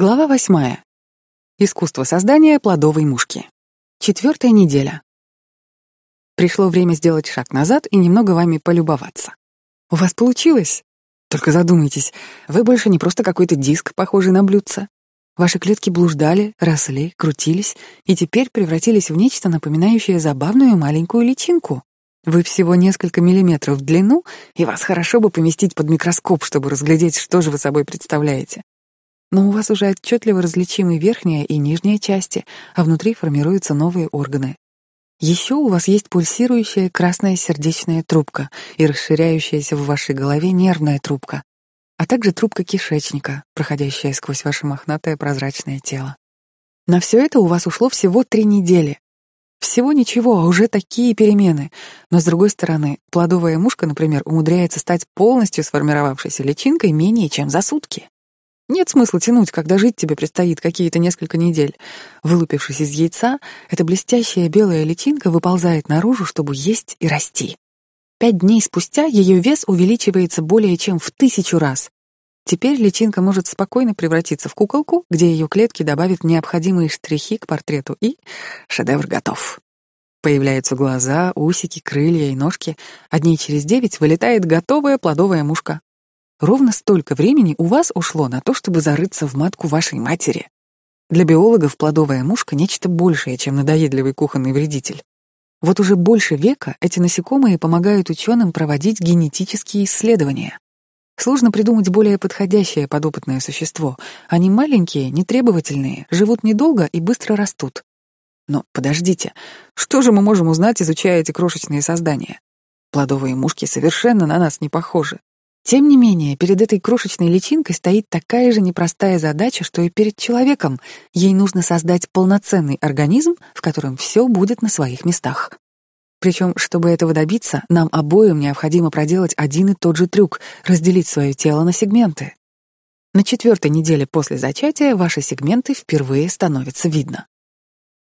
Глава восьмая. Искусство создания плодовой мушки. Четвертая неделя. Пришло время сделать шаг назад и немного вами полюбоваться. У вас получилось? Только задумайтесь, вы больше не просто какой-то диск, похожий на блюдце. Ваши клетки блуждали, росли, крутились и теперь превратились в нечто напоминающее забавную маленькую личинку. Вы всего несколько миллиметров в длину, и вас хорошо бы поместить под микроскоп, чтобы разглядеть, что же вы собой представляете но у вас уже отчетливо различимы верхняя и нижняя части, а внутри формируются новые органы. Еще у вас есть пульсирующая красная сердечная трубка и расширяющаяся в вашей голове нервная трубка, а также трубка кишечника, проходящая сквозь ваше мохнатое прозрачное тело. На все это у вас ушло всего три недели. Всего ничего, а уже такие перемены. Но, с другой стороны, плодовая мушка, например, умудряется стать полностью сформировавшейся личинкой менее чем за сутки. Нет смысла тянуть, когда жить тебе предстоит какие-то несколько недель. Вылупившись из яйца, эта блестящая белая личинка выползает наружу, чтобы есть и расти. Пять дней спустя ее вес увеличивается более чем в тысячу раз. Теперь личинка может спокойно превратиться в куколку, где ее клетки добавят необходимые штрихи к портрету, и шедевр готов. Появляются глаза, усики, крылья и ножки, дней через девять вылетает готовая плодовая мушка. Ровно столько времени у вас ушло на то, чтобы зарыться в матку вашей матери. Для биологов плодовая мушка — нечто большее, чем надоедливый кухонный вредитель. Вот уже больше века эти насекомые помогают ученым проводить генетические исследования. Сложно придумать более подходящее подопытное существо. Они маленькие, нетребовательные, живут недолго и быстро растут. Но подождите, что же мы можем узнать, изучая эти крошечные создания? Плодовые мушки совершенно на нас не похожи. Тем не менее, перед этой крошечной личинкой стоит такая же непростая задача, что и перед человеком. Ей нужно создать полноценный организм, в котором все будет на своих местах. Причем, чтобы этого добиться, нам обоим необходимо проделать один и тот же трюк — разделить свое тело на сегменты. На четвертой неделе после зачатия ваши сегменты впервые становятся видно.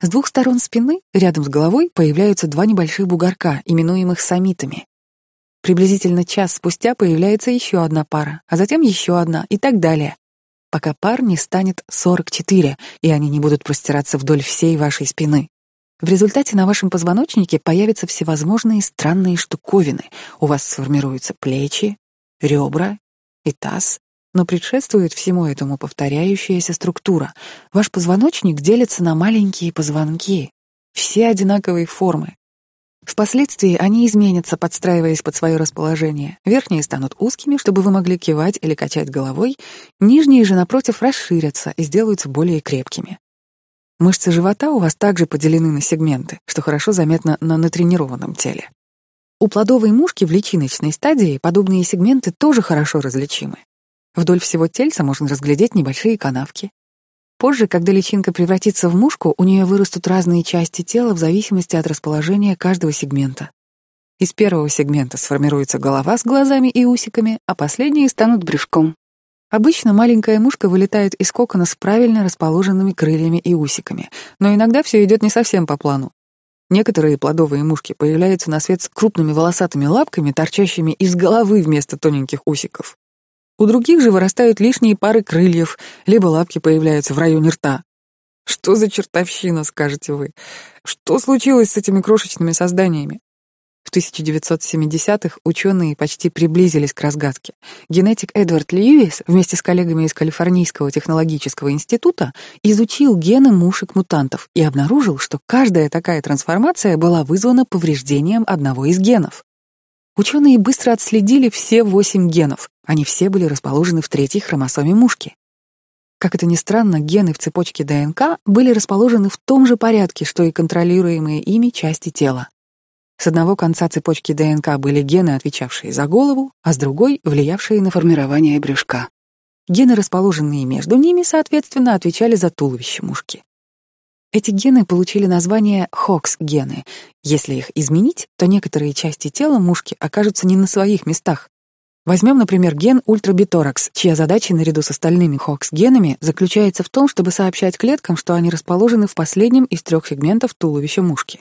С двух сторон спины, рядом с головой, появляются два небольших бугорка, именуемых самитами. Приблизительно час спустя появляется еще одна пара, а затем еще одна и так далее, пока пар не станет 44, и они не будут простираться вдоль всей вашей спины. В результате на вашем позвоночнике появятся всевозможные странные штуковины. У вас сформируются плечи, ребра и таз, но предшествует всему этому повторяющаяся структура. Ваш позвоночник делится на маленькие позвонки, все одинаковой формы, Впоследствии они изменятся, подстраиваясь под свое расположение. Верхние станут узкими, чтобы вы могли кивать или качать головой, нижние же, напротив, расширятся и сделаются более крепкими. Мышцы живота у вас также поделены на сегменты, что хорошо заметно на натренированном теле. У плодовой мушки в личиночной стадии подобные сегменты тоже хорошо различимы. Вдоль всего тельца можно разглядеть небольшие канавки, Позже, когда личинка превратится в мушку, у нее вырастут разные части тела в зависимости от расположения каждого сегмента. Из первого сегмента сформируется голова с глазами и усиками, а последние станут брюшком. Обычно маленькая мушка вылетает из кокона с правильно расположенными крыльями и усиками, но иногда все идет не совсем по плану. Некоторые плодовые мушки появляются на свет с крупными волосатыми лапками, торчащими из головы вместо тоненьких усиков. У других же вырастают лишние пары крыльев, либо лапки появляются в районе рта. Что за чертовщина, скажете вы? Что случилось с этими крошечными созданиями? В 1970-х ученые почти приблизились к разгадке. Генетик Эдвард Льюис вместе с коллегами из Калифорнийского технологического института изучил гены мушек-мутантов и обнаружил, что каждая такая трансформация была вызвана повреждением одного из генов. Ученые быстро отследили все восемь генов. Они все были расположены в третьей хромосоме мушки. Как это ни странно, гены в цепочке ДНК были расположены в том же порядке, что и контролируемые ими части тела. С одного конца цепочки ДНК были гены, отвечавшие за голову, а с другой — влиявшие на формирование брюшка. Гены, расположенные между ними, соответственно, отвечали за туловище мушки. Эти гены получили название HOX-гены. Если их изменить, то некоторые части тела мушки окажутся не на своих местах. Возьмем, например, ген ультрабиторакс, чья задача наряду с остальными HOX-генами заключается в том, чтобы сообщать клеткам, что они расположены в последнем из трех сегментов туловища мушки.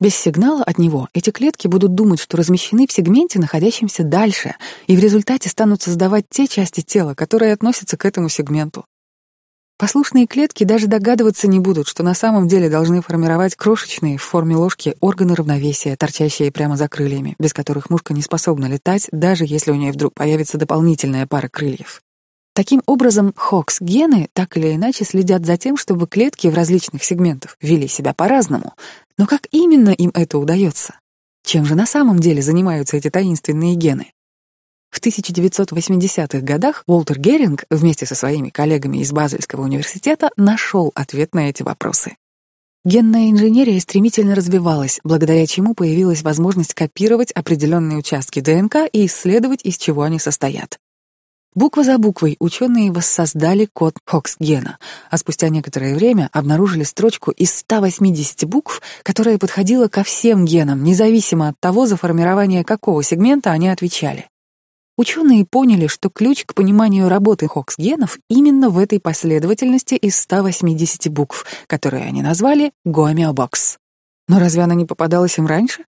Без сигнала от него эти клетки будут думать, что размещены в сегменте, находящемся дальше, и в результате станут создавать те части тела, которые относятся к этому сегменту. Послушные клетки даже догадываться не будут, что на самом деле должны формировать крошечные в форме ложки органы равновесия, торчащие прямо за крыльями, без которых мушка не способна летать, даже если у нее вдруг появится дополнительная пара крыльев. Таким образом, хокс-гены так или иначе следят за тем, чтобы клетки в различных сегментах вели себя по-разному. Но как именно им это удается? Чем же на самом деле занимаются эти таинственные гены? В 1980-х годах Уолтер Геринг вместе со своими коллегами из Базельского университета нашел ответ на эти вопросы. Генная инженерия стремительно развивалась, благодаря чему появилась возможность копировать определенные участки ДНК и исследовать, из чего они состоят. Буква за буквой ученые воссоздали код Хокс-гена, а спустя некоторое время обнаружили строчку из 180 букв, которая подходила ко всем генам, независимо от того, за формирование какого сегмента они отвечали. Ученые поняли, что ключ к пониманию работы Хокс-генов именно в этой последовательности из 180 букв, которые они назвали гомеобокс. Но разве она не попадалась им раньше?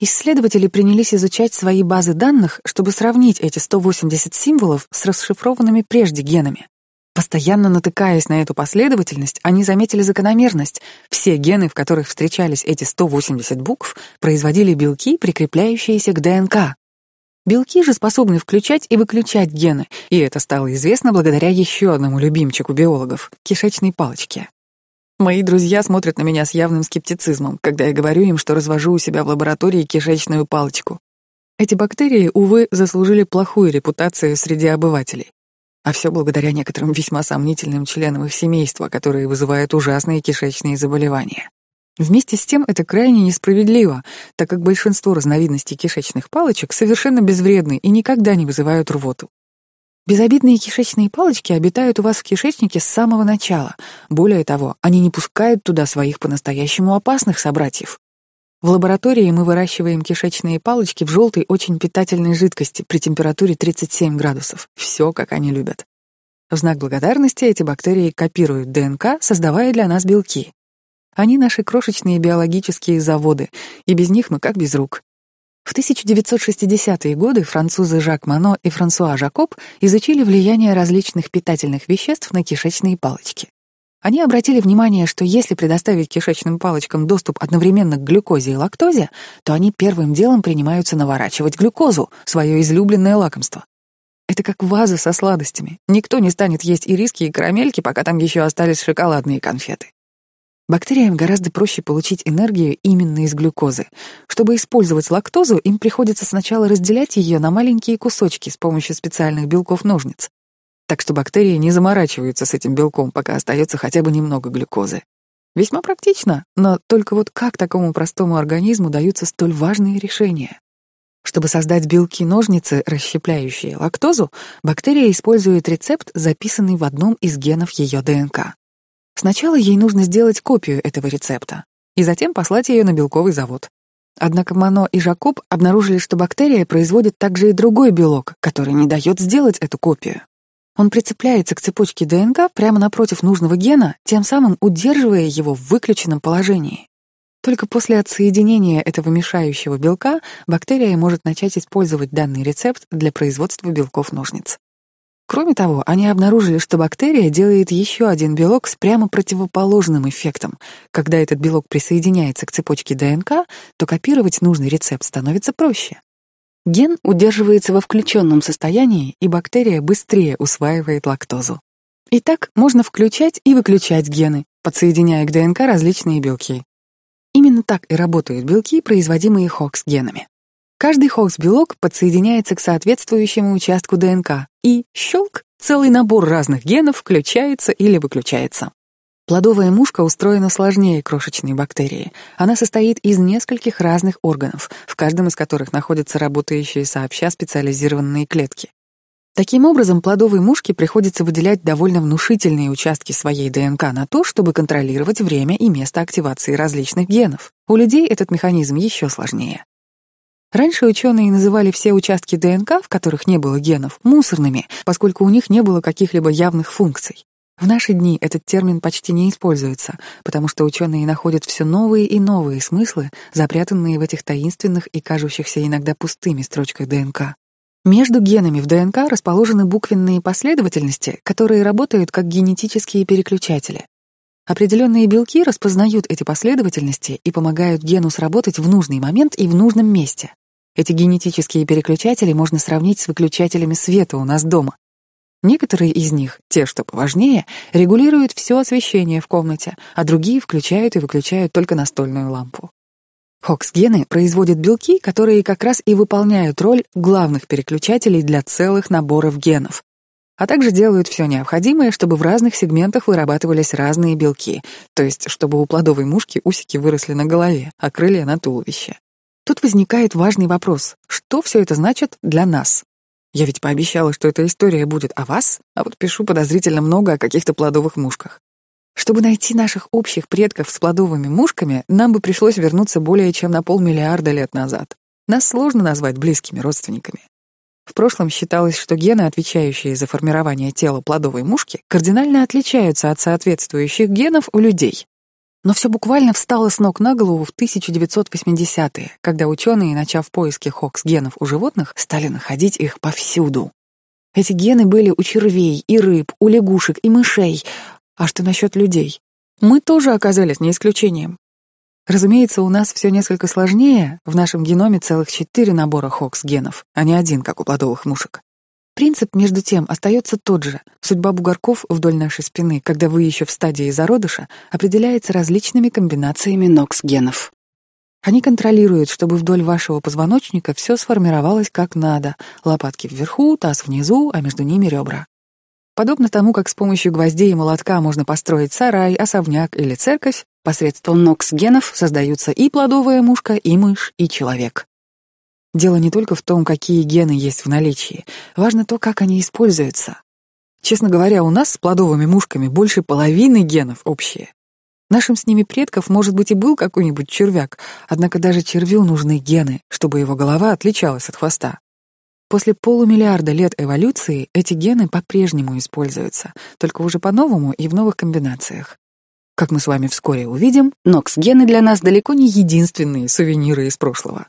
Исследователи принялись изучать свои базы данных, чтобы сравнить эти 180 символов с расшифрованными прежде генами. Постоянно натыкаясь на эту последовательность, они заметили закономерность. Все гены, в которых встречались эти 180 букв, производили белки, прикрепляющиеся к ДНК. Белки же способны включать и выключать гены, и это стало известно благодаря еще одному любимчику биологов — кишечной палочке. Мои друзья смотрят на меня с явным скептицизмом, когда я говорю им, что развожу у себя в лаборатории кишечную палочку. Эти бактерии, увы, заслужили плохую репутацию среди обывателей. А все благодаря некоторым весьма сомнительным членам их семейства, которые вызывают ужасные кишечные заболевания. Вместе с тем это крайне несправедливо, так как большинство разновидностей кишечных палочек совершенно безвредны и никогда не вызывают рвоту. Безобидные кишечные палочки обитают у вас в кишечнике с самого начала. Более того, они не пускают туда своих по-настоящему опасных собратьев. В лаборатории мы выращиваем кишечные палочки в желтой, очень питательной жидкости при температуре 37 градусов. Все, как они любят. В знак благодарности эти бактерии копируют ДНК, создавая для нас белки. Они наши крошечные биологические заводы, и без них мы как без рук. В 1960-е годы французы Жак Мано и Франсуа Жакоб изучили влияние различных питательных веществ на кишечные палочки. Они обратили внимание, что если предоставить кишечным палочкам доступ одновременно к глюкозе и лактозе, то они первым делом принимаются наворачивать глюкозу, свое излюбленное лакомство. Это как ваза со сладостями. Никто не станет есть ириски и карамельки, пока там еще остались шоколадные конфеты. Бактериям гораздо проще получить энергию именно из глюкозы. Чтобы использовать лактозу, им приходится сначала разделять ее на маленькие кусочки с помощью специальных белков-ножниц. Так что бактерии не заморачиваются с этим белком, пока остается хотя бы немного глюкозы. Весьма практично, но только вот как такому простому организму даются столь важные решения? Чтобы создать белки-ножницы, расщепляющие лактозу, бактерия использует рецепт, записанный в одном из генов ее ДНК. Сначала ей нужно сделать копию этого рецепта и затем послать ее на белковый завод. Однако Мано и Жакоб обнаружили, что бактерия производит также и другой белок, который не дает сделать эту копию. Он прицепляется к цепочке ДНК прямо напротив нужного гена, тем самым удерживая его в выключенном положении. Только после отсоединения этого мешающего белка бактерия может начать использовать данный рецепт для производства белков-ножниц. Кроме того, они обнаружили, что бактерия делает еще один белок с прямо противоположным эффектом. Когда этот белок присоединяется к цепочке ДНК, то копировать нужный рецепт становится проще. Ген удерживается во включенном состоянии, и бактерия быстрее усваивает лактозу. Итак, можно включать и выключать гены, подсоединяя к ДНК различные белки. Именно так и работают белки, производимые Хокс-генами. Каждый хокс-белок подсоединяется к соответствующему участку ДНК, и щелк, целый набор разных генов включается или выключается. Плодовая мушка устроена сложнее крошечной бактерии. Она состоит из нескольких разных органов, в каждом из которых находятся работающие сообща специализированные клетки. Таким образом, плодовой мушке приходится выделять довольно внушительные участки своей ДНК на то, чтобы контролировать время и место активации различных генов. У людей этот механизм еще сложнее. Раньше ученые называли все участки ДНК, в которых не было генов, мусорными, поскольку у них не было каких-либо явных функций. В наши дни этот термин почти не используется, потому что ученые находят все новые и новые смыслы, запрятанные в этих таинственных и кажущихся иногда пустыми строчках ДНК. Между генами в ДНК расположены буквенные последовательности, которые работают как генетические переключатели. Определенные белки распознают эти последовательности и помогают гену сработать в нужный момент и в нужном месте. Эти генетические переключатели можно сравнить с выключателями света у нас дома. Некоторые из них, те, что поважнее, регулируют все освещение в комнате, а другие включают и выключают только настольную лампу. Хокс-гены производят белки, которые как раз и выполняют роль главных переключателей для целых наборов генов, а также делают все необходимое, чтобы в разных сегментах вырабатывались разные белки, то есть чтобы у плодовой мушки усики выросли на голове, а крылья на туловище. Тут возникает важный вопрос, что все это значит для нас? Я ведь пообещала, что эта история будет о вас, а вот пишу подозрительно много о каких-то плодовых мушках. Чтобы найти наших общих предков с плодовыми мушками, нам бы пришлось вернуться более чем на полмиллиарда лет назад. Нас сложно назвать близкими родственниками. В прошлом считалось, что гены, отвечающие за формирование тела плодовой мушки, кардинально отличаются от соответствующих генов у людей. Но все буквально встало с ног на голову в 1980-е, когда ученые, начав поиски хокс-генов у животных, стали находить их повсюду. Эти гены были у червей и рыб, у лягушек и мышей. А что насчет людей? Мы тоже оказались не исключением. Разумеется, у нас все несколько сложнее. В нашем геноме целых четыре набора хокс-генов, а не один, как у плодовых мушек. Принцип, между тем, остается тот же. Судьба бугорков вдоль нашей спины, когда вы еще в стадии зародыша, определяется различными комбинациями нокс-генов. Они контролируют, чтобы вдоль вашего позвоночника все сформировалось как надо. Лопатки вверху, таз внизу, а между ними ребра. Подобно тому, как с помощью гвоздей и молотка можно построить сарай, особняк или церковь, посредством нокс-генов создаются и плодовая мушка, и мышь, и человек. Дело не только в том, какие гены есть в наличии, важно то, как они используются. Честно говоря, у нас с плодовыми мушками больше половины генов общие. Нашим с ними предков, может быть, и был какой-нибудь червяк, однако даже червю нужны гены, чтобы его голова отличалась от хвоста. После полумиллиарда лет эволюции эти гены по-прежнему используются, только уже по-новому и в новых комбинациях. Как мы с вами вскоре увидим, нокс-гены для нас далеко не единственные сувениры из прошлого.